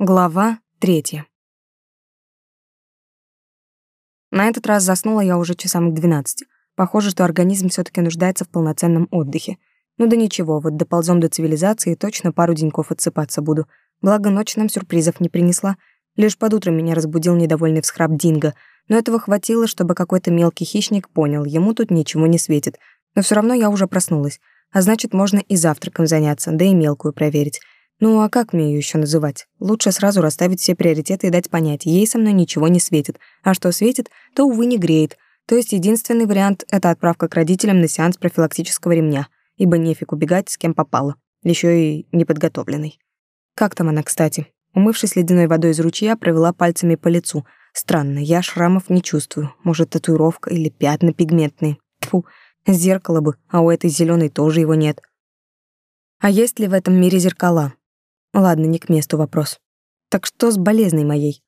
Глава третья. На этот раз заснула я уже часам к двенадцати. Похоже, что организм все таки нуждается в полноценном отдыхе. Ну да ничего, вот доползем до цивилизации, точно пару деньков отсыпаться буду. Благо, ночь нам сюрпризов не принесла. Лишь под утро меня разбудил недовольный всхрап Динго, но этого хватило, чтобы какой-то мелкий хищник понял, ему тут ничего не светит. Но все равно я уже проснулась, а значит, можно и завтраком заняться, да и мелкую проверить. Ну а как мне ее еще называть? Лучше сразу расставить все приоритеты и дать понять, ей со мной ничего не светит. А что светит, то, увы, не греет. То есть единственный вариант — это отправка к родителям на сеанс профилактического ремня, ибо нефиг убегать с кем попало, еще и неподготовленный. Как там она, кстати? Умывшись ледяной водой из ручья, провела пальцами по лицу. Странно, я шрамов не чувствую. Может, татуировка или пятна пигментные. Тьфу, зеркало бы, а у этой зеленой тоже его нет. А есть ли в этом мире зеркала? Ладно, не к месту вопрос. Так что с болезной моей?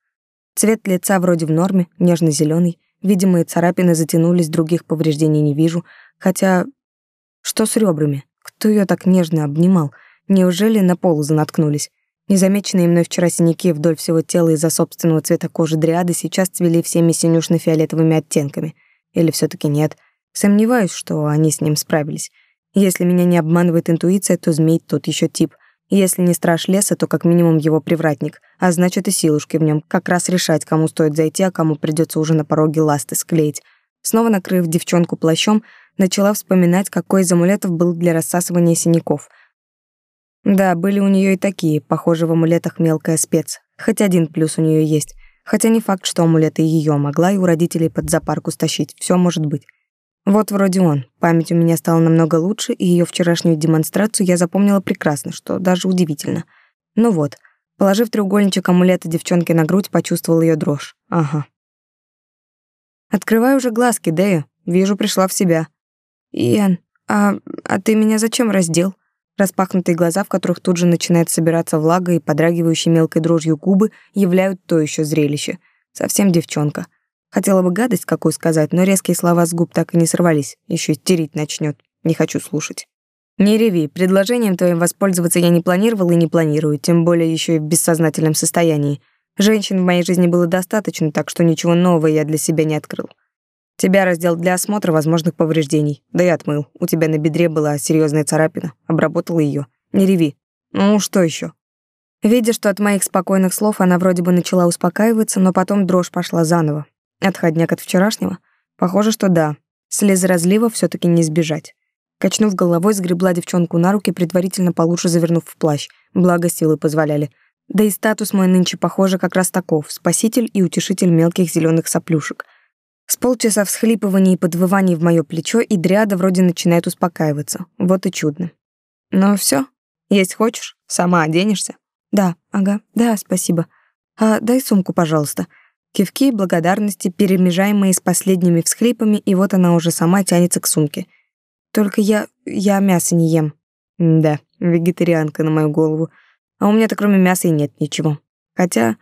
Цвет лица вроде в норме, нежно зеленый Видимые царапины затянулись, других повреждений не вижу. Хотя... Что с ребрами? Кто ее так нежно обнимал? Неужели на полу занаткнулись? Незамеченные мной вчера синяки вдоль всего тела из-за собственного цвета кожи дриады сейчас цвели всеми синюшно-фиолетовыми оттенками. Или все таки нет? Сомневаюсь, что они с ним справились. Если меня не обманывает интуиция, то змей тот еще тип. Если не страж леса, то как минимум его привратник, а значит и силушки в нем, как раз решать, кому стоит зайти, а кому придется уже на пороге ласты склеить. Снова накрыв девчонку плащом, начала вспоминать, какой из амулетов был для рассасывания синяков. Да, были у нее и такие, похоже, в амулетах мелкая спец. Хоть один плюс у нее есть. Хотя не факт, что амулеты ее могла и у родителей под запарку стащить. Все может быть. Вот вроде он. Память у меня стала намного лучше, и ее вчерашнюю демонстрацию я запомнила прекрасно, что даже удивительно. Ну вот, положив треугольничек амулета девчонке на грудь, почувствовал ее дрожь. Ага. Открываю уже глазки, Дэя. Вижу, пришла в себя. Иэн, а, а ты меня зачем раздел? Распахнутые глаза, в которых тут же начинает собираться влага и подрагивающие мелкой дрожью губы, являют то еще зрелище. Совсем девчонка. Хотела бы гадость какую сказать, но резкие слова с губ так и не сорвались. Еще истерить начнет. Не хочу слушать. Не реви, предложением твоим воспользоваться я не планировал и не планирую, тем более еще и в бессознательном состоянии. Женщин в моей жизни было достаточно, так что ничего нового я для себя не открыл. Тебя раздел для осмотра возможных повреждений. Да и отмыл. У тебя на бедре была серьезная царапина. Обработал ее. Не реви. Ну, что еще? Видя, что от моих спокойных слов она вроде бы начала успокаиваться, но потом дрожь пошла заново. Отходняк от вчерашнего? Похоже, что да. Слезы разлива все таки не избежать. Качнув головой, сгребла девчонку на руки, предварительно получше завернув в плащ. Благо силы позволяли. Да и статус мой нынче, похоже, как раз таков. Спаситель и утешитель мелких зеленых соплюшек. С полчаса всхлипываний и подвываний в мое плечо, и дриада вроде начинает успокаиваться. Вот и чудно. Ну все, есть хочешь? Сама оденешься? Да, ага, да, спасибо. А дай сумку, пожалуйста. Кивки и благодарности, перемежаемые с последними всхлипами, и вот она уже сама тянется к сумке. Только я... я мясо не ем. да, вегетарианка на мою голову. А у меня-то кроме мяса и нет ничего. Хотя...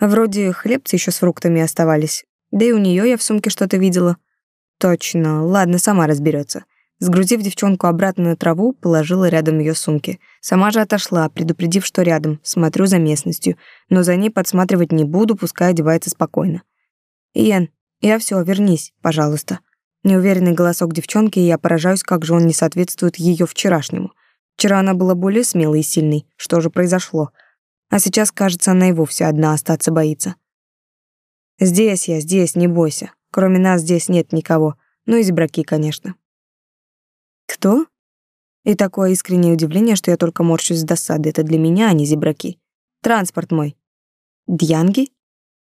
Вроде хлебцы еще с фруктами оставались. Да и у нее я в сумке что-то видела. Точно, ладно, сама разберется. Сгрузив девчонку обратно на траву, положила рядом ее сумки. Сама же отошла, предупредив, что рядом, смотрю за местностью, но за ней подсматривать не буду, пускай одевается спокойно. «Иэн, я все, вернись, пожалуйста». Неуверенный голосок девчонки, и я поражаюсь, как же он не соответствует ее вчерашнему. Вчера она была более смелой и сильной. Что же произошло? А сейчас, кажется, она и вовсе одна остаться боится. «Здесь я, здесь, не бойся. Кроме нас здесь нет никого. Ну и зебраки, конечно. «Кто?» И такое искреннее удивление, что я только морщусь с досады. Это для меня, а не зебраки. Транспорт мой. Дьянги?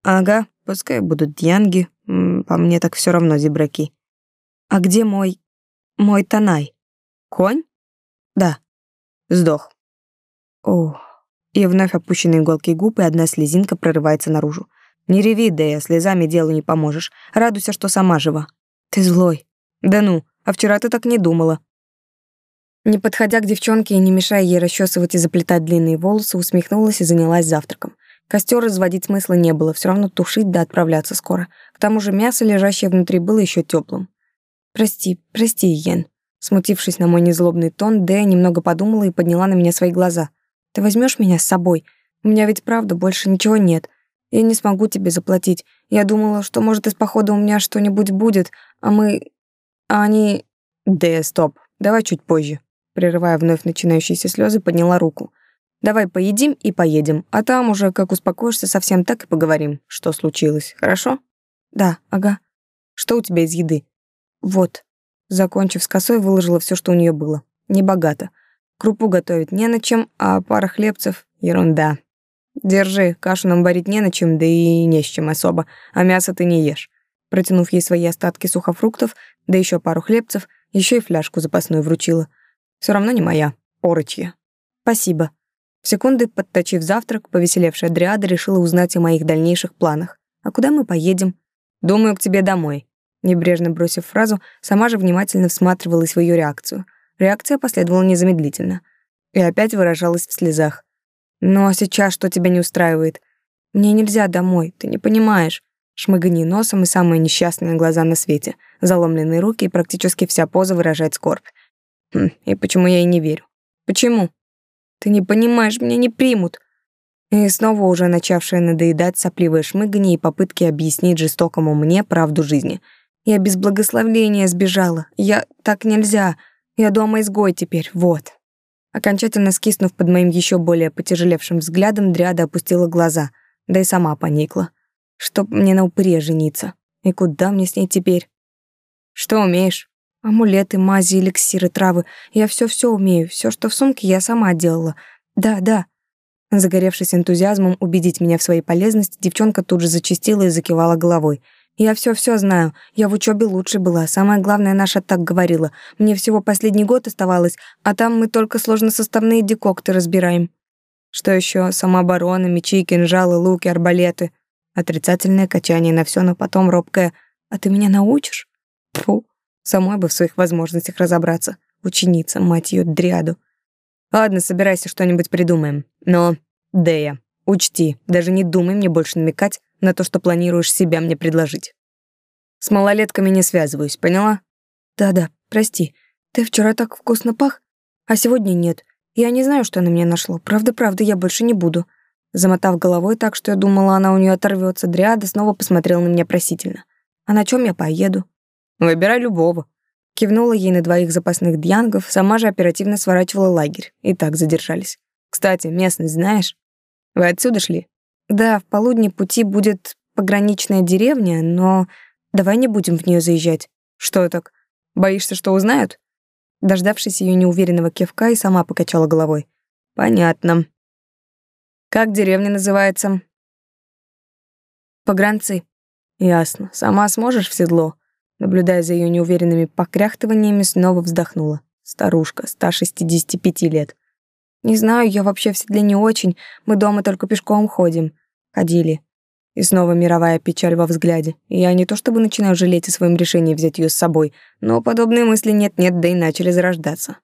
Ага, пускай будут дьянги. По мне так все равно зебраки. А где мой... мой Танай? Конь? Да. Сдох. Ох. И вновь опущенные иголки губ, и одна слезинка прорывается наружу. Не реви, Дэя, слезами делу не поможешь. Радуйся, что сама жива. Ты злой. Да ну, а вчера ты так не думала. Не подходя к девчонке и не мешая ей расчесывать и заплетать длинные волосы, усмехнулась и занялась завтраком. Костер разводить смысла не было, все равно тушить да отправляться скоро. К тому же мясо, лежащее внутри, было еще теплым. «Прости, прости, Йен». Смутившись на мой незлобный тон, Дэя немного подумала и подняла на меня свои глаза. «Ты возьмешь меня с собой? У меня ведь правда больше ничего нет. Я не смогу тебе заплатить. Я думала, что, может, из похода у меня что-нибудь будет, а мы... А они... Да, стоп, давай чуть позже. Прерывая вновь начинающиеся слезы, подняла руку. Давай поедим и поедем, а там уже, как успокоишься, совсем так и поговорим, что случилось, хорошо? Да, ага. Что у тебя из еды? Вот. Закончив с косой, выложила все, что у нее было. Небогато. Крупу готовить не на чем, а пара хлебцев — ерунда. Держи, кашу нам варить не на чем, да и не с чем особо, а мясо ты не ешь. Протянув ей свои остатки сухофруктов, да еще пару хлебцев, еще и фляжку запасную вручила. Все равно не моя, орочья. Спасибо. В секунды, подточив завтрак, повеселевшая Дриада решила узнать о моих дальнейших планах. А куда мы поедем? Думаю, к тебе домой. Небрежно бросив фразу, сама же внимательно всматривалась в ее реакцию. Реакция последовала незамедлительно. И опять выражалась в слезах. «Ну а сейчас что тебя не устраивает? Мне нельзя домой, ты не понимаешь». Шмыгани носом и самые несчастные глаза на свете, заломленные руки и практически вся поза выражает скорбь. Хм, и почему я ей не верю? Почему? Ты не понимаешь, меня не примут. И снова уже начавшая надоедать сопливое шмыганье и попытки объяснить жестокому мне правду жизни. Я без благословления сбежала. Я... Так нельзя. Я дома-изгой теперь, вот. Окончательно скиснув под моим еще более потяжелевшим взглядом, Дриада опустила глаза, да и сама поникла. Чтоб мне на упыре жениться. И куда мне с ней теперь? Что умеешь? Амулеты, мази, эликсиры, травы. Я все-все умею. Все, что в сумке, я сама делала. Да, да. Загоревшись энтузиазмом убедить меня в своей полезности, девчонка тут же зачастила и закивала головой. Я все-все знаю. Я в учебе лучше была. Самое главное, наша так говорила. Мне всего последний год оставалось, а там мы только сложносоставные декокты разбираем. Что еще? Самооборона, мечи, кинжалы, луки, арбалеты. Отрицательное качание на все, но потом робкое. А ты меня научишь? Фу. Самой бы в своих возможностях разобраться. Ученица, мать ее, дряду. Ладно, собирайся, что-нибудь придумаем. Но, Дея, учти, даже не думай мне больше намекать на то, что планируешь себя мне предложить. С малолетками не связываюсь, поняла? Да-да, прости. Ты вчера так вкусно пах, а сегодня нет. Я не знаю, что на меня нашло. Правда-правда, я больше не буду. Замотав головой так, что я думала, она у нее оторвется, Дриада снова посмотрела на меня просительно. А на чем я поеду? Выбирай любого. Кивнула ей на двоих запасных дьянгов, сама же оперативно сворачивала лагерь. И так задержались. Кстати, местность знаешь? Вы отсюда шли? Да, в полудне пути будет пограничная деревня, но давай не будем в нее заезжать. Что так? Боишься, что узнают? Дождавшись ее неуверенного кивка, и сама покачала головой. Понятно. Как деревня называется? Погранцы. Ясно. Сама сможешь в седло? Наблюдая за ее неуверенными покряхтываниями, снова вздохнула. Старушка, 165 лет. Не знаю, я вообще в седле не очень. Мы дома только пешком ходим. Ходили. И снова мировая печаль во взгляде. Я не то чтобы начинаю жалеть о своем решении взять ее с собой, но подобные мысли нет-нет, да и начали зарождаться.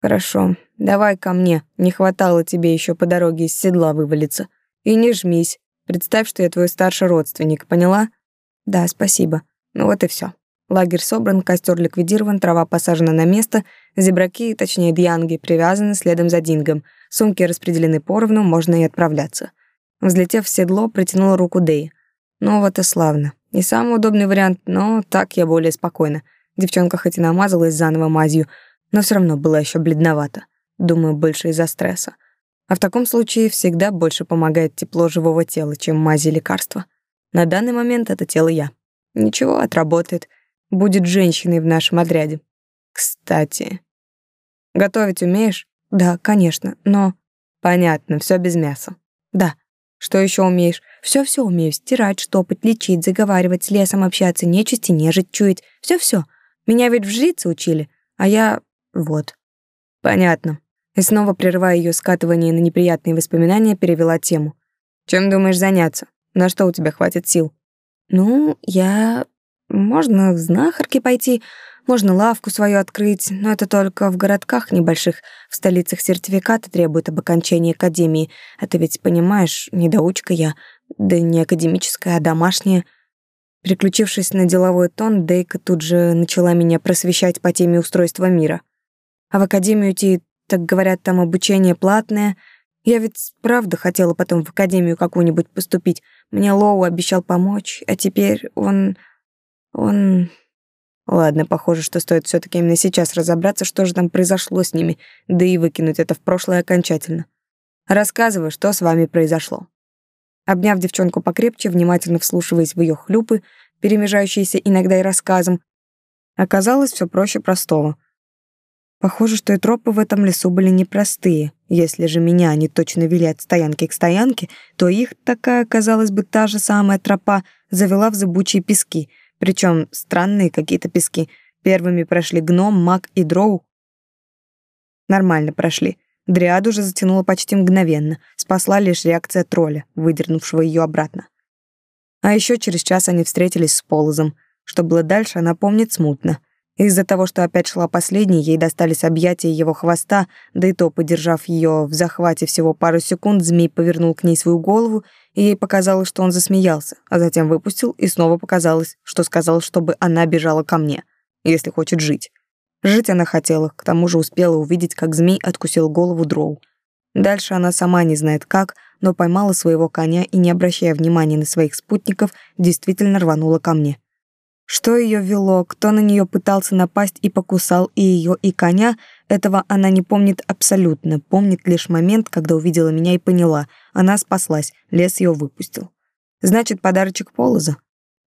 Хорошо, давай ко мне. Не хватало тебе еще по дороге из седла вывалиться. И не жмись. Представь, что я твой старший родственник, поняла? Да, спасибо. Ну вот и все. Лагерь собран, костер ликвидирован, трава посажена на место, зебраки, точнее дьянги, привязаны следом за дингом, сумки распределены поровну, можно и отправляться. Взлетев в седло, протянула руку Дэй. Ну вот и славно. Не самый удобный вариант, но так я более спокойна. Девчонка хоть и намазалась заново мазью, но все равно была еще бледновата. Думаю, больше из-за стресса. А в таком случае всегда больше помогает тепло живого тела, чем мази лекарства. На данный момент это тело я. Ничего, отработает. Будет женщиной в нашем отряде. Кстати. Готовить умеешь? Да, конечно, но... Понятно, все без мяса. Да. Что еще умеешь? Все-все умею. Стирать, штопать, лечить, заговаривать, с лесом общаться, нечисти, нежить, чуять. Все-все. Меня ведь в жрице учили, а я... вот. Понятно. И снова, прерывая ее скатывание на неприятные воспоминания, перевела тему. Чем думаешь заняться? На что у тебя хватит сил? Ну, я... Можно в знахарки пойти, можно лавку свою открыть, но это только в городках небольших, в столицах сертификаты требуют об окончании академии. А ты ведь понимаешь, недоучка я, да не академическая, а домашняя. Переключившись на деловой тон, Дейка тут же начала меня просвещать по теме устройства мира. А в академию идти, так говорят, там обучение платное, Я ведь правда хотела потом в академию какую-нибудь поступить. Мне Лоу обещал помочь, а теперь он... он... Ладно, похоже, что стоит все таки именно сейчас разобраться, что же там произошло с ними, да и выкинуть это в прошлое окончательно. Рассказывай, что с вами произошло. Обняв девчонку покрепче, внимательно вслушиваясь в ее хлюпы, перемежающиеся иногда и рассказом, оказалось все проще простого. Похоже, что и тропы в этом лесу были непростые. Если же меня они точно вели от стоянки к стоянке, то их такая, казалось бы, та же самая тропа завела в зыбучие пески, причем странные какие-то пески. Первыми прошли гном, маг и дроу. Нормально прошли. Дриаду же затянула почти мгновенно, спасла лишь реакция тролля, выдернувшего ее обратно. А еще через час они встретились с Полозом. Что было дальше, она помнит смутно. Из-за того, что опять шла последней, ей достались объятия его хвоста, да и то, подержав ее в захвате всего пару секунд, змей повернул к ней свою голову, и ей показалось, что он засмеялся, а затем выпустил, и снова показалось, что сказал, чтобы она бежала ко мне, если хочет жить. Жить она хотела, к тому же успела увидеть, как змей откусил голову дроу. Дальше она сама не знает как, но поймала своего коня и, не обращая внимания на своих спутников, действительно рванула ко мне. Что ее вело, кто на нее пытался напасть и покусал и ее, и коня, этого она не помнит абсолютно, помнит лишь момент, когда увидела меня и поняла, она спаслась, лес ее выпустил. Значит, подарочек Полоза?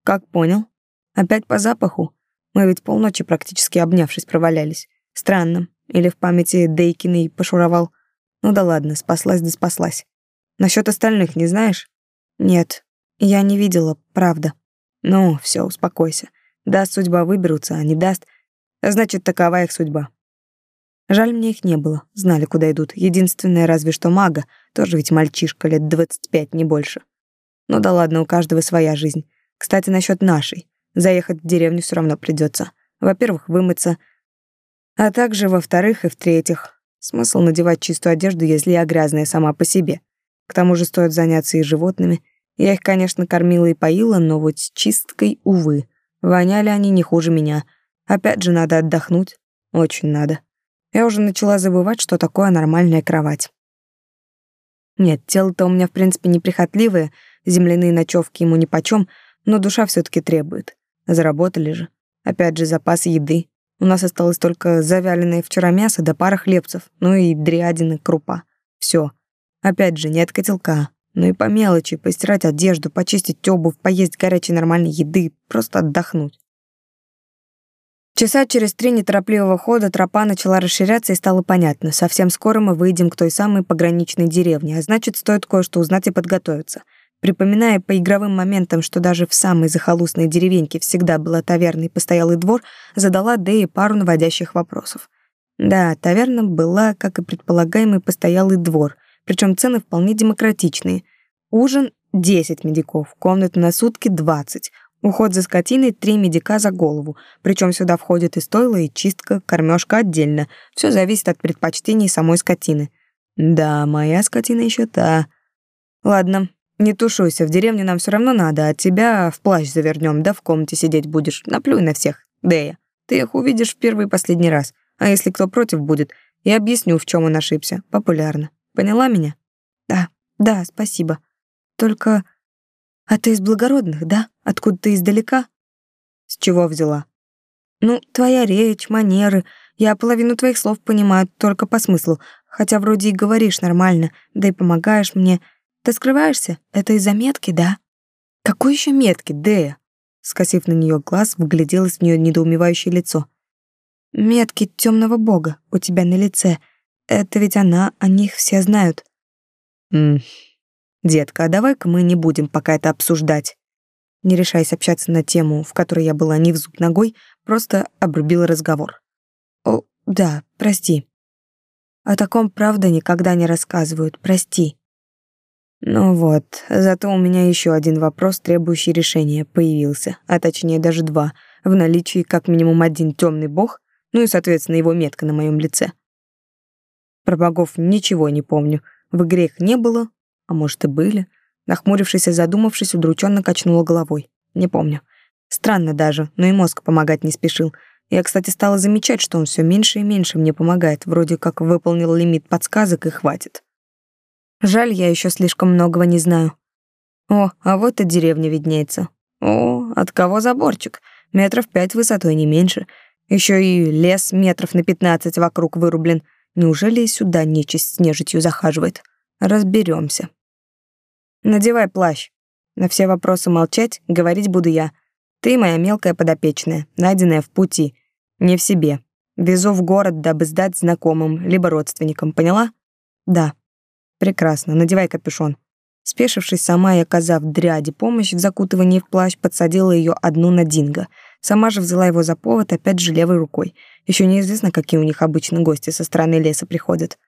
Как понял? Опять по запаху? Мы ведь полночи практически обнявшись провалялись. Странно. Или в памяти Дейкиной пошуровал. Ну да ладно, спаслась да спаслась. Насчет остальных не знаешь? Нет, я не видела, правда. Ну, все, успокойся. Даст судьба выберутся, а не даст, значит, такова их судьба. Жаль, мне их не было, знали, куда идут. Единственное, разве что мага, тоже ведь мальчишка, лет двадцать пять, не больше. Ну да ладно, у каждого своя жизнь. Кстати, насчет нашей. Заехать в деревню все равно придется. Во-первых, вымыться, а также, во-вторых и в-третьих, смысл надевать чистую одежду, если я грязная сама по себе. К тому же стоит заняться и животными. Я их, конечно, кормила и поила, но вот с чисткой, увы. Воняли они не хуже меня. Опять же, надо отдохнуть. Очень надо. Я уже начала забывать, что такое нормальная кровать. Нет, тело-то у меня, в принципе, неприхотливое, земляные ночевки ему нипочём, но душа все таки требует. Заработали же. Опять же, запас еды. У нас осталось только завяленное вчера мясо да пара хлебцев, ну и дриадины, крупа. Все. Опять же, нет котелка. Ну и по мелочи, постирать одежду, почистить обувь, поесть горячей нормальной еды, просто отдохнуть. Часа через три неторопливого хода тропа начала расширяться и стало понятно. Совсем скоро мы выйдем к той самой пограничной деревне, а значит, стоит кое-что узнать и подготовиться. Припоминая по игровым моментам, что даже в самой захолустной деревеньке всегда была таверна и постоялый двор, задала Дэе пару наводящих вопросов. Да, таверна была, как и предполагаемый постоялый двор, причем цены вполне демократичные. Ужин — 10 медиков, комнаты на сутки — 20, уход за скотиной — 3 медика за голову, причем сюда входит и стойло, и чистка, кормежка отдельно, все зависит от предпочтений самой скотины. Да, моя скотина еще та. Ладно, не тушуйся, в деревню нам все равно надо, а тебя в плащ завернем, да в комнате сидеть будешь. Наплюй на всех, Дэя. Ты их увидишь в первый и последний раз. А если кто против будет, я объясню, в чем он ошибся. Популярно. Поняла меня? Да, да, спасибо. Только... А ты из благородных, да? Откуда ты издалека? С чего взяла? Ну, твоя речь, манеры. Я половину твоих слов понимаю только по смыслу, хотя вроде и говоришь нормально, да и помогаешь мне. Ты скрываешься? Это из-за метки, да? Какой еще метки, Дея? Скосив на нее глаз, вгляделось в нее недоумевающее лицо. Метки темного бога у тебя на лице. Это ведь она, о них все знают. М. Детка, а давай-ка мы не будем пока это обсуждать. Не решаясь общаться на тему, в которой я была не в зуб ногой, просто обрубила разговор. О, да, прости. О таком правда никогда не рассказывают. Прости. Ну вот, зато у меня еще один вопрос, требующий решения, появился, а точнее даже два, в наличии как минимум один темный бог, ну и, соответственно, его метка на моем лице. Про богов ничего не помню, в игре их не было, а может и были. Нахмурившись и задумавшись, удрученно качнула головой. Не помню. Странно даже, но и мозг помогать не спешил. Я, кстати, стала замечать, что он все меньше и меньше мне помогает, вроде как выполнил лимит подсказок и хватит. Жаль, я еще слишком многого не знаю. О, а вот и деревня виднеется. О, от кого заборчик? Метров пять высотой, не меньше. Еще и лес метров на пятнадцать вокруг вырублен. Неужели и сюда нечисть с нежитью захаживает? Разберемся. Надевай плащ. На все вопросы молчать, говорить буду я. Ты моя мелкая подопечная, найденная в пути. Не в себе. Везу в город, дабы сдать знакомым, либо родственникам, поняла? Да. Прекрасно, надевай капюшон. Спешившись сама и оказав дряди помощь в закутывании в плащ, подсадила ее одну на Динго. Сама же взяла его за повод, опять же левой рукой. Еще неизвестно, какие у них обычно гости со стороны леса приходят.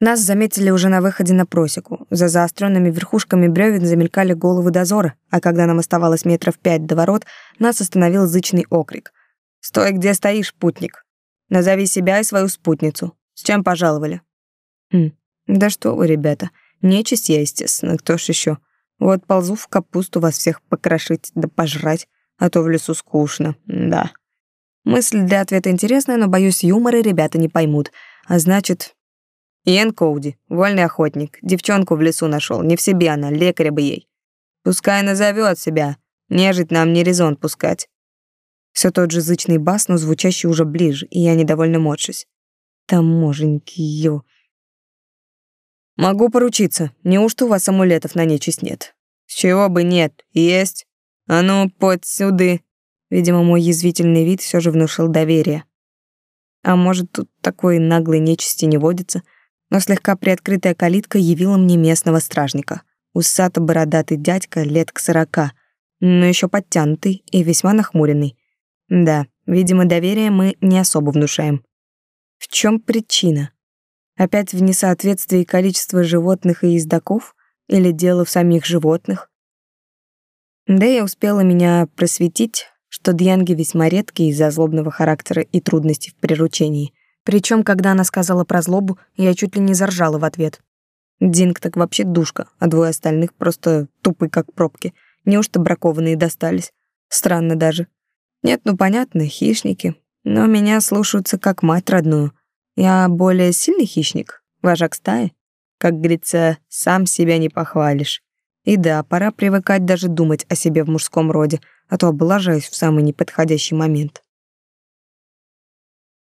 Нас заметили уже на выходе на просеку. За заостренными верхушками бревен замелькали головы дозора, а когда нам оставалось метров пять до ворот, нас остановил зычный окрик. «Стой, где стоишь, путник! Назови себя и свою спутницу. С чем пожаловали?» «Хм, да что вы, ребята!» Нечисть я, естественно, кто ж еще. Вот ползу в капусту вас всех покрошить да пожрать, а то в лесу скучно, да. Мысль для ответа интересная, но, боюсь, юморы ребята не поймут. А значит... Иэн Коуди, вольный охотник, девчонку в лесу нашел, не в себе она, лекаря бы ей. Пускай назовет себя, нежить нам не резон пускать. Все тот же зычный бас, но звучащий уже ближе, и я недовольно морщусь. Таможеньки, ё. Могу поручиться. Неужто у вас амулетов на нечисть нет? С чего бы нет? Есть. А ну, под сюды. Видимо, мой язвительный вид все же внушил доверие. А может, тут такой наглой нечисти не водится, но слегка приоткрытая калитка явила мне местного стражника. Усато-бородатый дядька лет к сорока, но еще подтянутый и весьма нахмуренный. Да, видимо, доверие мы не особо внушаем. В чем причина? Опять в несоответствии количества животных и ездаков? Или дело в самих животных? Да и успела меня просветить, что дьянги весьма редкие из-за злобного характера и трудностей в приручении. Причем, когда она сказала про злобу, я чуть ли не заржала в ответ. Динг так вообще душка, а двое остальных просто тупы, как пробки. Неужто бракованные достались? Странно даже. Нет, ну понятно, хищники. Но меня слушаются как мать родную — я более сильный хищник, вожак стаи. Как говорится, сам себя не похвалишь. И да, пора привыкать даже думать о себе в мужском роде, а то облажаюсь в самый неподходящий момент.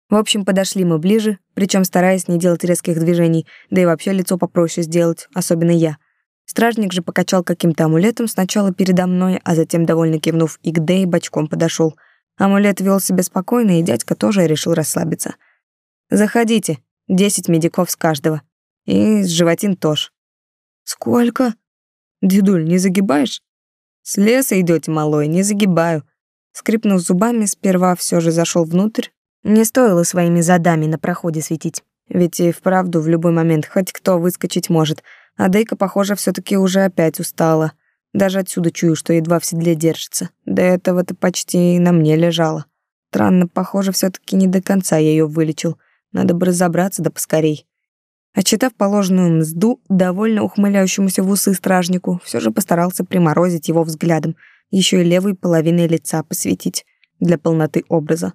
В общем, подошли мы ближе, причем стараясь не делать резких движений, да и вообще лицо попроще сделать, особенно я. Стражник же покачал каким-то амулетом сначала передо мной, а затем, довольно кивнув и к Дэй, бочком подошел. Амулет вел себя спокойно, и дядька тоже решил расслабиться — Заходите, десять медиков с каждого. И с животин тоже. Сколько? Дедуль, не загибаешь? С леса идете, малой, не загибаю. Скрипнув зубами, сперва все же зашел внутрь. Не стоило своими задами на проходе светить. Ведь и вправду в любой момент хоть кто выскочить может. А Дейка, похоже, все таки уже опять устала. Даже отсюда чую, что едва в седле держится. До этого-то почти на мне лежала. Странно, похоже, все таки не до конца я ее вылечил. Надо бы разобраться да поскорей. Отчитав положенную мзду довольно ухмыляющемуся в усы стражнику, все же постарался приморозить его взглядом, еще и левой половиной лица посветить для полноты образа.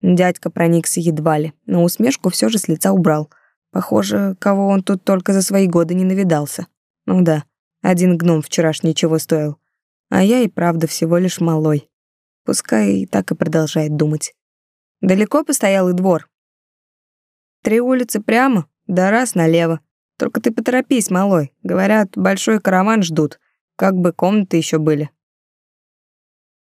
Дядька проникся едва ли, но усмешку все же с лица убрал. Похоже, кого он тут только за свои годы не навидался. Ну да, один гном вчерашний ничего стоил. А я и правда всего лишь малой. Пускай и так и продолжает думать. Далеко постоялый двор, Три улицы прямо, да раз налево. Только ты поторопись, малой. Говорят, большой караван ждут. Как бы комнаты еще были.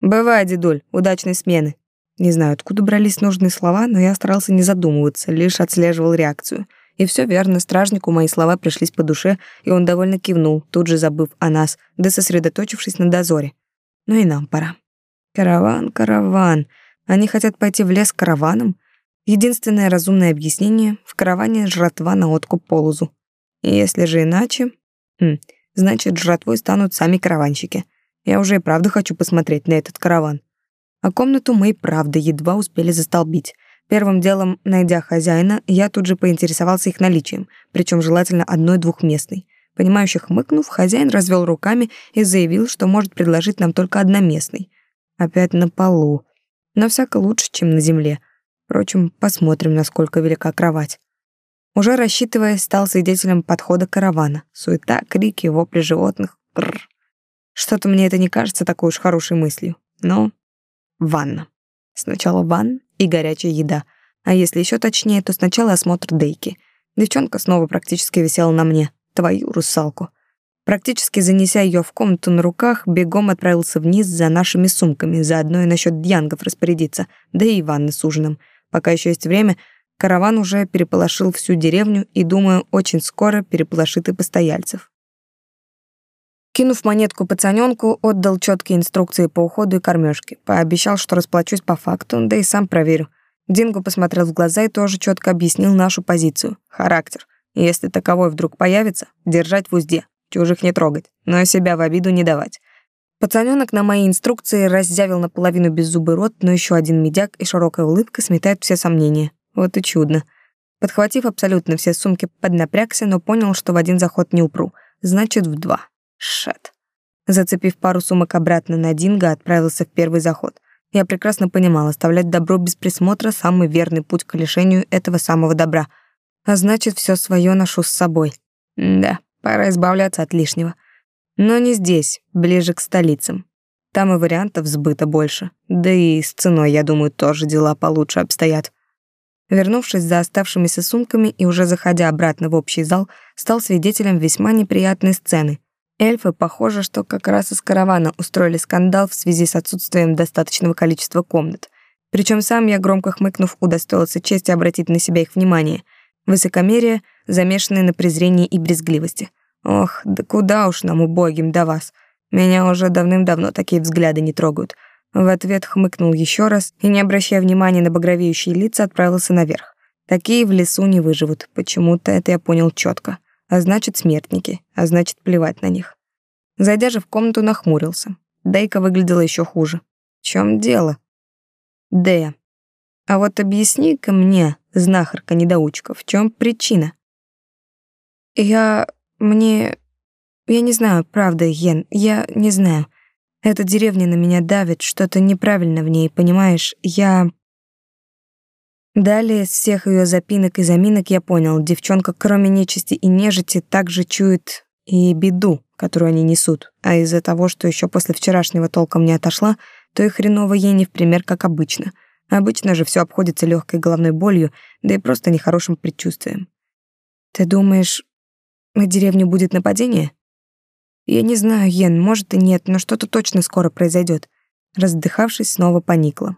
Бывай, дедуль, удачной смены. Не знаю, откуда брались нужные слова, но я старался не задумываться, лишь отслеживал реакцию. И все верно, стражнику мои слова пришлись по душе, и он довольно кивнул, тут же забыв о нас, да сосредоточившись на дозоре. Ну и нам пора. Караван, караван. Они хотят пойти в лес караваном? Единственное разумное объяснение — в караване жратва на откуп полозу. И если же иначе... Хм, значит, жратвой станут сами караванщики. Я уже и правда хочу посмотреть на этот караван. А комнату мы и правда едва успели застолбить. Первым делом, найдя хозяина, я тут же поинтересовался их наличием, причем желательно одной двухместной. Понимающе хмыкнув, хозяин развел руками и заявил, что может предложить нам только одноместный. Опять на полу. Но всяко лучше, чем на земле — Впрочем, посмотрим, насколько велика кровать. Уже рассчитывая, стал свидетелем подхода каравана. Суета, крики, вопли животных. Что-то мне это не кажется такой уж хорошей мыслью. Но ванна. Сначала ванна и горячая еда. А если еще точнее, то сначала осмотр Дейки. Девчонка снова практически висела на мне. Твою русалку. Практически занеся ее в комнату на руках, бегом отправился вниз за нашими сумками, заодно и насчет дьянгов распорядиться, да и ванны с ужином. Пока еще есть время, караван уже переполошил всю деревню и, думаю, очень скоро переполошит и постояльцев. Кинув монетку пацанёнку, отдал четкие инструкции по уходу и кормежке. Пообещал, что расплачусь по факту, да и сам проверю. Динго посмотрел в глаза и тоже четко объяснил нашу позицию. Характер. Если таковой вдруг появится, держать в узде чужих не трогать, но себя в обиду не давать. Пацанёнок на мои инструкции раззявил наполовину беззубый рот, но еще один медяк и широкая улыбка сметают все сомнения. Вот и чудно. Подхватив абсолютно все сумки, поднапрягся, но понял, что в один заход не упру. Значит, в два. Шат. Зацепив пару сумок обратно на Динго, отправился в первый заход. Я прекрасно понимал, оставлять добро без присмотра — самый верный путь к лишению этого самого добра. А значит, все свое ношу с собой. Да. Пора избавляться от лишнего. Но не здесь, ближе к столицам. Там и вариантов сбыта больше. Да и с ценой, я думаю, тоже дела получше обстоят. Вернувшись за оставшимися сумками и уже заходя обратно в общий зал, стал свидетелем весьма неприятной сцены. Эльфы, похоже, что как раз из каравана устроили скандал в связи с отсутствием достаточного количества комнат. Причем сам я, громко хмыкнув, удостоился чести обратить на себя их внимание — Высокомерие, замешанное на презрении и брезгливости. Ох, да куда уж нам, убогим, до вас. Меня уже давным-давно такие взгляды не трогают. В ответ хмыкнул еще раз и, не обращая внимания на багровеющие лица, отправился наверх. Такие в лесу не выживут. Почему-то это я понял четко. А значит, смертники. А значит, плевать на них. Зайдя же в комнату, нахмурился. Дейка выглядела еще хуже. В чем дело? Дея. А вот объясни-ка мне, знахарка-недоучка, в чем причина? Я... мне... Я не знаю, правда, Йен, я не знаю. Эта деревня на меня давит, что-то неправильно в ней, понимаешь? Я... Далее из всех ее запинок и заминок я понял, девчонка, кроме нечисти и нежити, также чует и беду, которую они несут. А из-за того, что еще после вчерашнего толком не отошла, то и хреново ей не в пример, как обычно — Обычно же все обходится легкой головной болью, да и просто нехорошим предчувствием. Ты думаешь, на деревню будет нападение? Я не знаю, Йен, может и нет, но что-то точно скоро произойдет. Раздыхавшись, снова поникла.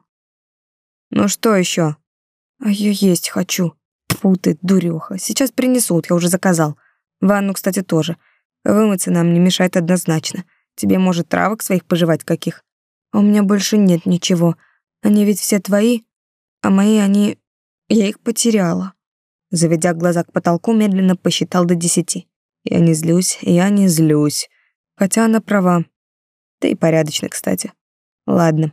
Ну что еще? А я есть хочу. Фу ты, дуреха. Сейчас принесут, я уже заказал. Ванну, кстати, тоже. Вымыться нам не мешает однозначно. Тебе, может, травок своих пожевать каких? А у меня больше нет ничего. Они ведь все твои, а мои они... Я их потеряла. Заведя глаза к потолку, медленно посчитал до десяти. Я не злюсь, я не злюсь. Хотя она права. Да и порядочно, кстати. Ладно.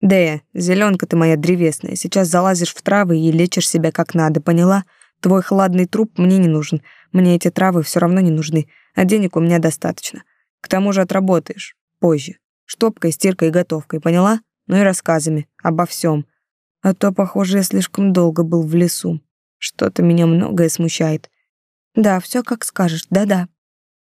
Дея, зеленка ты моя древесная, сейчас залазишь в травы и лечишь себя как надо, поняла? Твой хладный труп мне не нужен. Мне эти травы все равно не нужны, а денег у меня достаточно. К тому же отработаешь. Позже. Штопкой, стиркой и готовкой, поняла? ну и рассказами обо всем. А то, похоже, я слишком долго был в лесу. Что-то меня многое смущает. Да, все как скажешь, да-да.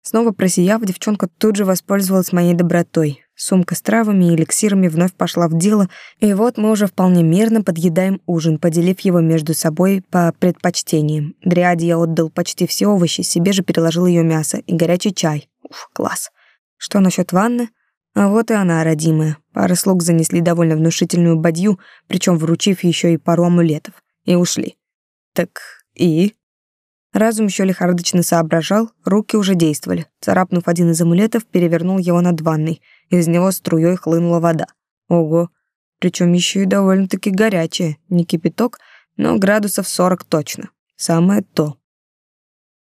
Снова просияв, девчонка тут же воспользовалась моей добротой. Сумка с травами и эликсирами вновь пошла в дело, и вот мы уже вполне мирно подъедаем ужин, поделив его между собой по предпочтениям. Дриаде я отдал почти все овощи, себе же переложил ее мясо и горячий чай. Уф, класс. Что насчет ванны? А вот и она, родимая. Пара слуг занесли довольно внушительную бадью, причем вручив еще и пару амулетов, и ушли. Так и? Разум еще лихорадочно соображал, руки уже действовали. Царапнув один из амулетов, перевернул его над ванной. Из него струей хлынула вода. Ого, причем еще и довольно-таки горячая, не кипяток, но градусов сорок точно. Самое то.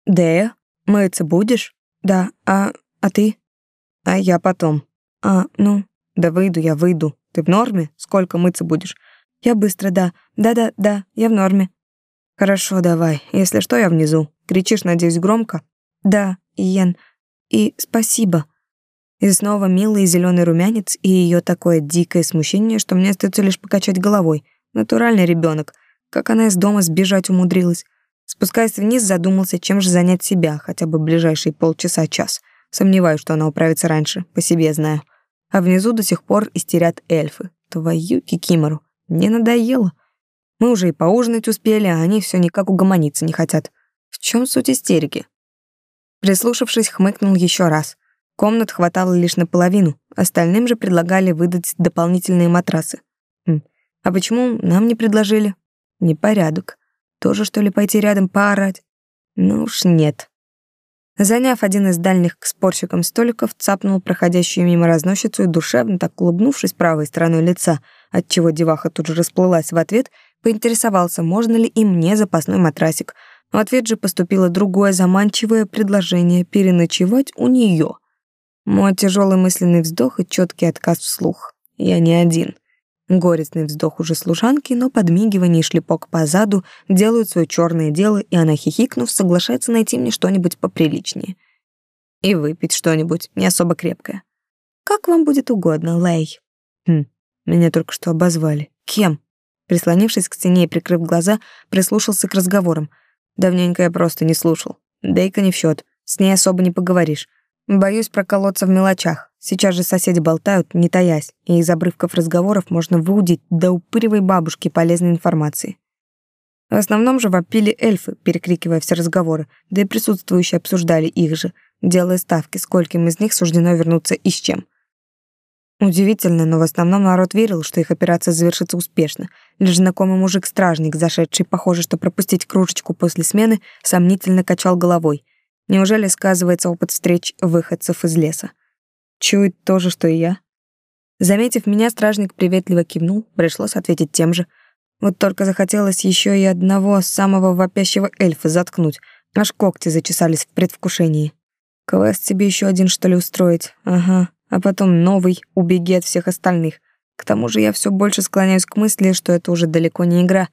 Дея, мыться будешь? Да, а, а ты? А я потом. А, ну, да выйду я, выйду. Ты в норме? Сколько мыться будешь? Я быстро, да. Да-да, да, я в норме. Хорошо, давай. Если что, я внизу. Кричишь, надеюсь, громко? Да, Иен. И спасибо. И снова милый зеленый румянец и ее такое дикое смущение, что мне остается лишь покачать головой. Натуральный ребенок. Как она из дома сбежать умудрилась. Спускаясь вниз, задумался, чем же занять себя хотя бы ближайшие полчаса-час. Сомневаюсь, что она управится раньше, по себе знаю. А внизу до сих пор истерят эльфы. Твою кикимору, не надоело. Мы уже и поужинать успели, а они все никак угомониться не хотят. В чем суть истерики? Прислушавшись, хмыкнул еще раз. Комнат хватало лишь наполовину, остальным же предлагали выдать дополнительные матрасы. Хм. А почему нам не предложили? Непорядок. Тоже, что ли, пойти рядом поорать? Ну уж нет. Заняв один из дальних к спорщикам столиков, цапнул проходящую мимо разносчицу и душевно, так улыбнувшись правой стороной лица, отчего деваха тут же расплылась в ответ, поинтересовался, можно ли и мне запасной матрасик. В ответ же поступило другое заманчивое предложение переночевать у нее. Мой тяжелый мысленный вздох и четкий отказ вслух. Я не один. Горестный вздох уже служанки, но подмигивание и шлепок по заду делают свое черное дело, и она, хихикнув, соглашается найти мне что-нибудь поприличнее. И выпить что-нибудь не особо крепкое. Как вам будет угодно, Лей. Хм, меня только что обозвали. Кем? Прислонившись к стене и прикрыв глаза, прислушался к разговорам. Давненько я просто не слушал. Дейка не в счет, с ней особо не поговоришь. Боюсь проколоться в мелочах. Сейчас же соседи болтают, не таясь, и из обрывков разговоров можно выудить до упыревой бабушки полезной информации. В основном же вопили эльфы, перекрикивая все разговоры, да и присутствующие обсуждали их же, делая ставки, скольким из них суждено вернуться и с чем. Удивительно, но в основном народ верил, что их операция завершится успешно. Лишь знакомый мужик-стражник, зашедший, похоже, что пропустить кружечку после смены, сомнительно качал головой — Неужели сказывается опыт встреч выходцев из леса? Чует то же, что и я? Заметив меня, стражник приветливо кивнул, пришлось ответить тем же. Вот только захотелось еще и одного самого вопящего эльфа заткнуть, аж когти зачесались в предвкушении. Квест себе еще один, что ли, устроить? Ага. А потом новый, убеги от всех остальных. К тому же я все больше склоняюсь к мысли, что это уже далеко не игра.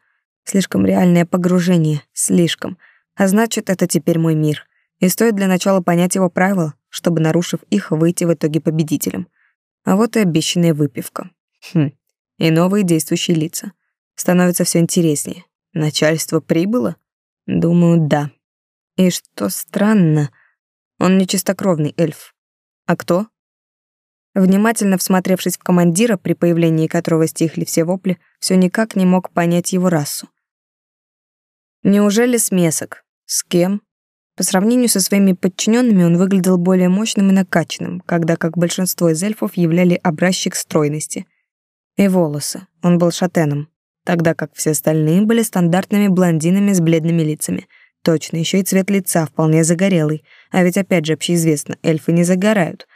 Слишком реальное погружение. Слишком. А значит, это теперь мой мир. И стоит для начала понять его правила, чтобы, нарушив их, выйти в итоге победителем. А вот и обещанная выпивка. Хм. И новые действующие лица. Становится все интереснее. Начальство прибыло? Думаю, да. И что странно, он не чистокровный эльф. А кто? Внимательно всмотревшись в командира, при появлении которого стихли все вопли, все никак не мог понять его расу. Неужели смесок? С кем? По сравнению со своими подчиненными он выглядел более мощным и накачанным, когда, как большинство из эльфов, являли образчик стройности. И волосы. Он был шатеном, тогда как все остальные были стандартными блондинами с бледными лицами. Точно, еще и цвет лица вполне загорелый. А ведь опять же общеизвестно, эльфы не загорают.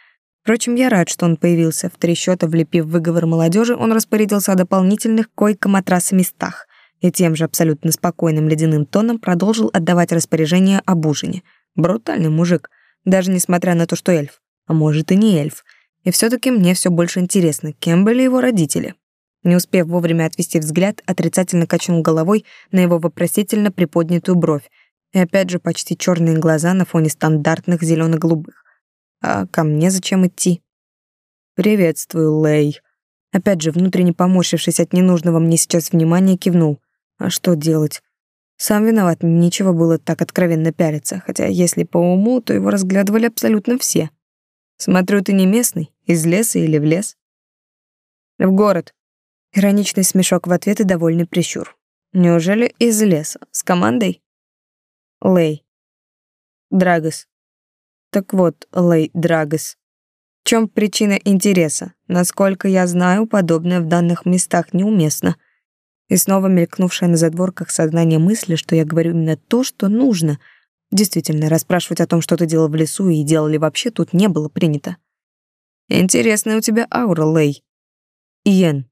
Впрочем, я рад, что он появился. В три счета влепив выговор молодежи, он распорядился о дополнительных койко-матрас-местах и тем же абсолютно спокойным ледяным тоном продолжил отдавать распоряжение об ужине. Брутальный мужик, даже несмотря на то, что эльф. А может и не эльф. И все таки мне все больше интересно, кем были его родители. Не успев вовремя отвести взгляд, отрицательно качнул головой на его вопросительно приподнятую бровь. И опять же почти черные глаза на фоне стандартных зелено голубых А ко мне зачем идти? «Приветствую, Лей». Опять же, внутренне поморщившись от ненужного мне сейчас внимания, кивнул. А что делать? Сам виноват, нечего было так откровенно пялиться, хотя если по уму, то его разглядывали абсолютно все. Смотрю, ты не местный, из леса или в лес? В город. Ироничный смешок в ответ и довольный прищур. Неужели из леса? С командой? Лей. Драгос. Так вот, Лей Драгос. В чем причина интереса? Насколько я знаю, подобное в данных местах неуместно. И снова мелькнувшая на задворках сознание мысли, что я говорю именно то, что нужно. Действительно, расспрашивать о том, что ты делал в лесу и делали вообще, тут не было принято. Интересная у тебя аура, Лей. Иен.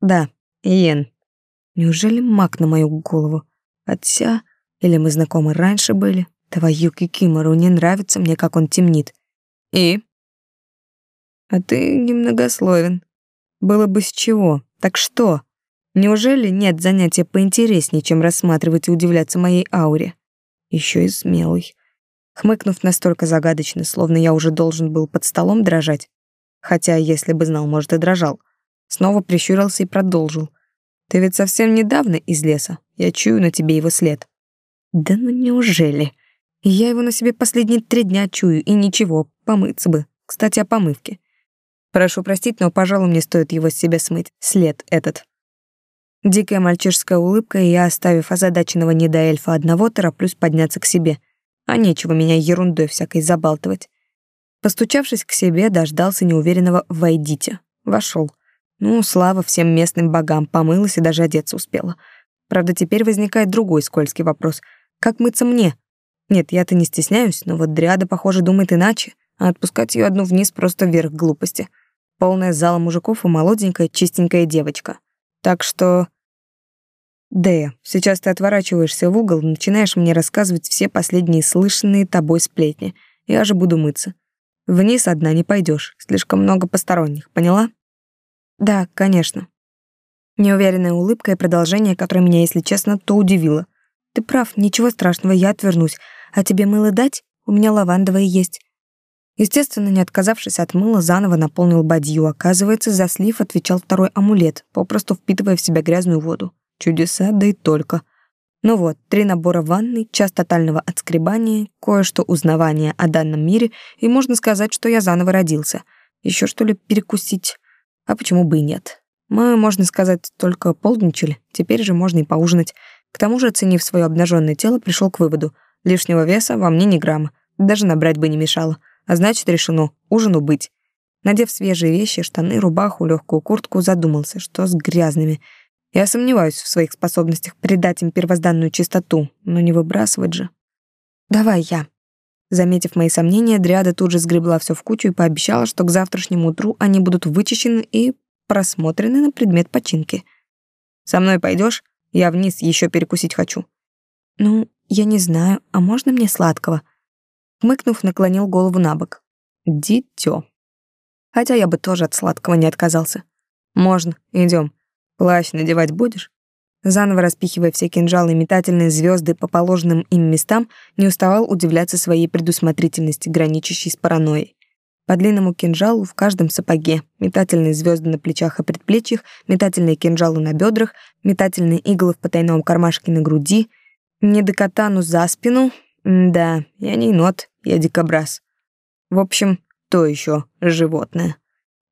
Да, Иен. Неужели маг на мою голову? Хотя, или мы знакомы раньше были? Твою кикимору, не нравится мне, как он темнит. И? А ты немногословен. Было бы с чего. Так что? Неужели нет занятия поинтереснее, чем рассматривать и удивляться моей ауре? Еще и смелый. Хмыкнув настолько загадочно, словно я уже должен был под столом дрожать. Хотя, если бы знал, может, и дрожал. Снова прищурился и продолжил. Ты ведь совсем недавно из леса. Я чую на тебе его след. Да ну неужели? Я его на себе последние три дня чую, и ничего, помыться бы. Кстати, о помывке. Прошу простить, но, пожалуй, мне стоит его с себя смыть. След этот. Дикая мальчишеская улыбка, и я, оставив озадаченного недоэльфа одного, тороплюсь подняться к себе. А нечего меня ерундой всякой забалтывать. Постучавшись к себе, дождался неуверенного «войдите». Вошел. Ну, слава всем местным богам, помылась и даже одеться успела. Правда, теперь возникает другой скользкий вопрос. Как мыться мне? Нет, я-то не стесняюсь, но вот Дриада, похоже, думает иначе, а отпускать ее одну вниз просто вверх глупости. Полная зала мужиков и молоденькая, чистенькая девочка. Так что... Дэя, сейчас ты отворачиваешься в угол, начинаешь мне рассказывать все последние слышанные тобой сплетни. Я же буду мыться. Вниз одна не пойдешь, слишком много посторонних, поняла? Да, конечно. Неуверенная улыбка и продолжение, которое меня, если честно, то удивило. Ты прав, ничего страшного, я отвернусь. А тебе мыло дать? У меня лавандовое есть. Естественно, не отказавшись от мыла, заново наполнил бадью. Оказывается, за слив отвечал второй амулет, попросту впитывая в себя грязную воду. Чудеса, да и только. Ну вот, три набора ванны, час тотального отскребания, кое-что узнавания о данном мире, и можно сказать, что я заново родился. Еще что ли перекусить? А почему бы и нет? Мы, можно сказать, только полдничали, теперь же можно и поужинать. К тому же, оценив свое обнаженное тело, пришел к выводу. Лишнего веса во мне ни грамма, даже набрать бы не мешало. А значит, решено, ужину быть. Надев свежие вещи, штаны, рубаху, легкую куртку, задумался, что с грязными — я сомневаюсь в своих способностях придать им первозданную чистоту, но не выбрасывать же. Давай я. Заметив мои сомнения, Дриада тут же сгребла все в кучу и пообещала, что к завтрашнему утру они будут вычищены и просмотрены на предмет починки. Со мной пойдешь? Я вниз еще перекусить хочу. Ну, я не знаю, а можно мне сладкого? Хмыкнув, наклонил голову на бок. Дитё. Хотя я бы тоже от сладкого не отказался. Можно, идем. Плащ надевать будешь? Заново распихивая все кинжалы и метательные звезды по положенным им местам, не уставал удивляться своей предусмотрительности, граничащей с паранойей. По длинному кинжалу в каждом сапоге, метательные звезды на плечах и предплечьях, метательные кинжалы на бедрах, метательные иглы в потайном кармашке на груди, недокатану за спину. М да, я не енот, я дикобраз. В общем, то еще животное.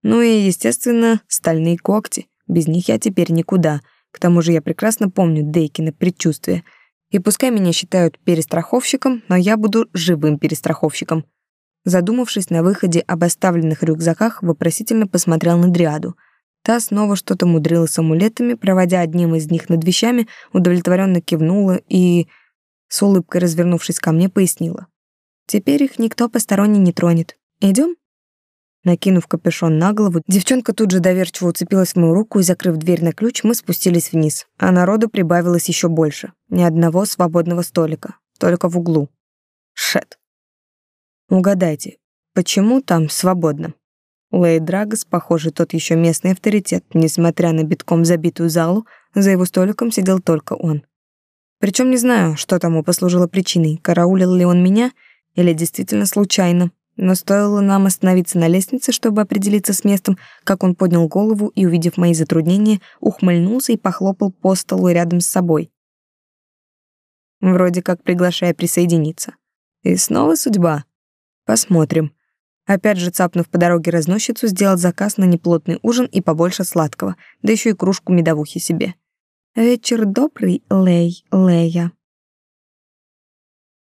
Ну и, естественно, стальные когти. Без них я теперь никуда. К тому же я прекрасно помню Дейкина предчувствие. И пускай меня считают перестраховщиком, но я буду живым перестраховщиком. Задумавшись на выходе об оставленных рюкзаках, вопросительно посмотрел на Дриаду. Та снова что-то мудрила с амулетами, проводя одним из них над вещами, удовлетворенно кивнула и, с улыбкой развернувшись ко мне, пояснила. «Теперь их никто посторонний не тронет. Идем? Накинув капюшон на голову, девчонка тут же доверчиво уцепилась в мою руку и, закрыв дверь на ключ, мы спустились вниз. А народу прибавилось еще больше. Ни одного свободного столика. Только в углу. Шет. Угадайте, почему там свободно? Лей Драгос, похоже, тот еще местный авторитет. Несмотря на битком забитую залу, за его столиком сидел только он. Причем не знаю, что тому послужило причиной, караулил ли он меня или действительно случайно. Но стоило нам остановиться на лестнице, чтобы определиться с местом, как он поднял голову и, увидев мои затруднения, ухмыльнулся и похлопал по столу рядом с собой. Вроде как приглашая присоединиться. И снова судьба. Посмотрим. Опять же, цапнув по дороге разносчицу, сделал заказ на неплотный ужин и побольше сладкого, да еще и кружку медовухи себе. «Вечер добрый, Лей, Лея»,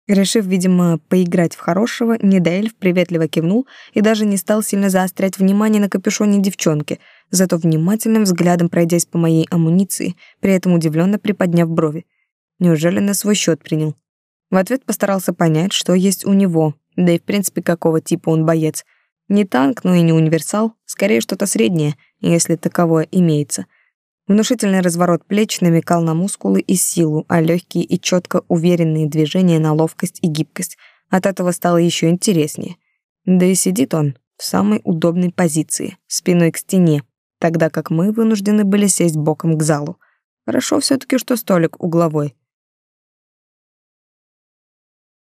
Решив, видимо, поиграть в хорошего, Недаэльф приветливо кивнул и даже не стал сильно заострять внимание на капюшоне девчонки, зато внимательным взглядом пройдясь по моей амуниции, при этом удивленно приподняв брови. Неужели на свой счет принял? В ответ постарался понять, что есть у него, да и в принципе какого типа он боец. Не танк, но и не универсал, скорее что-то среднее, если таковое имеется — Внушительный разворот плеч намекал на мускулы и силу, а легкие и четко уверенные движения на ловкость и гибкость. От этого стало еще интереснее. Да и сидит он в самой удобной позиции, спиной к стене, тогда как мы вынуждены были сесть боком к залу. Хорошо все таки что столик угловой.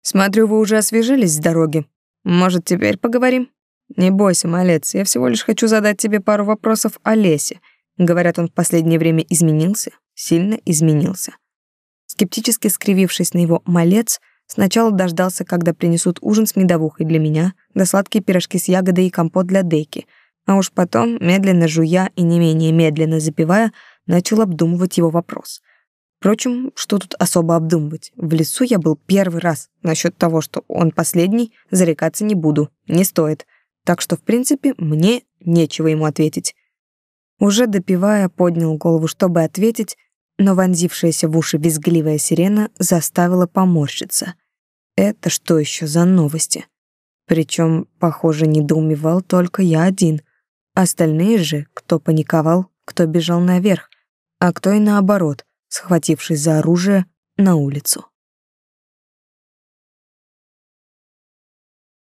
«Смотрю, вы уже освежились с дороги. Может, теперь поговорим?» «Не бойся, малец, я всего лишь хочу задать тебе пару вопросов о лесе», Говорят, он в последнее время изменился, сильно изменился. Скептически скривившись на его малец, сначала дождался, когда принесут ужин с медовухой для меня, да сладкие пирожки с ягодой и компот для Дейки, а уж потом, медленно жуя и не менее медленно запивая, начал обдумывать его вопрос. Впрочем, что тут особо обдумывать? В лесу я был первый раз. Насчет того, что он последний, зарекаться не буду. Не стоит. Так что, в принципе, мне нечего ему ответить. Уже допивая, поднял голову, чтобы ответить, но вонзившаяся в уши визгливая сирена заставила поморщиться. Это что еще за новости? Причем, похоже, недоумевал только я один. Остальные же, кто паниковал, кто бежал наверх, а кто и наоборот, схватившись за оружие, на улицу.